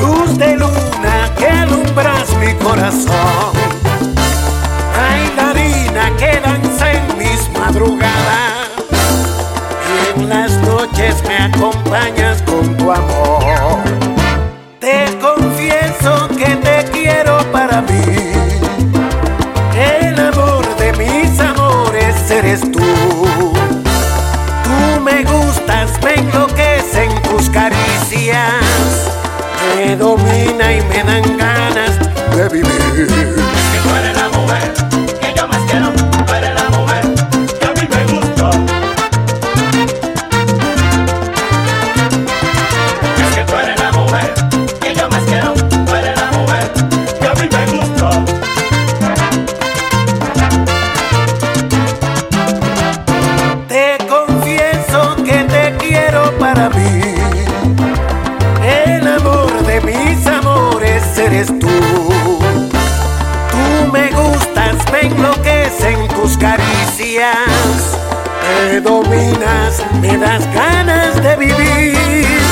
luz de luna que alumbras mi corazón, ay bailarina que danza en mis madrugadas, y en las noches me acompañas con tu amor. Te confieso que te quiero para mí, el amor de mis amores eres tú. me domina y me dan ganas de vivir. Si tú eres la mujer que yo más quiero. mis amores eres tú. Tú me gustas, me enloquecen tus caricias. Te dominas, me das ganas de vivir.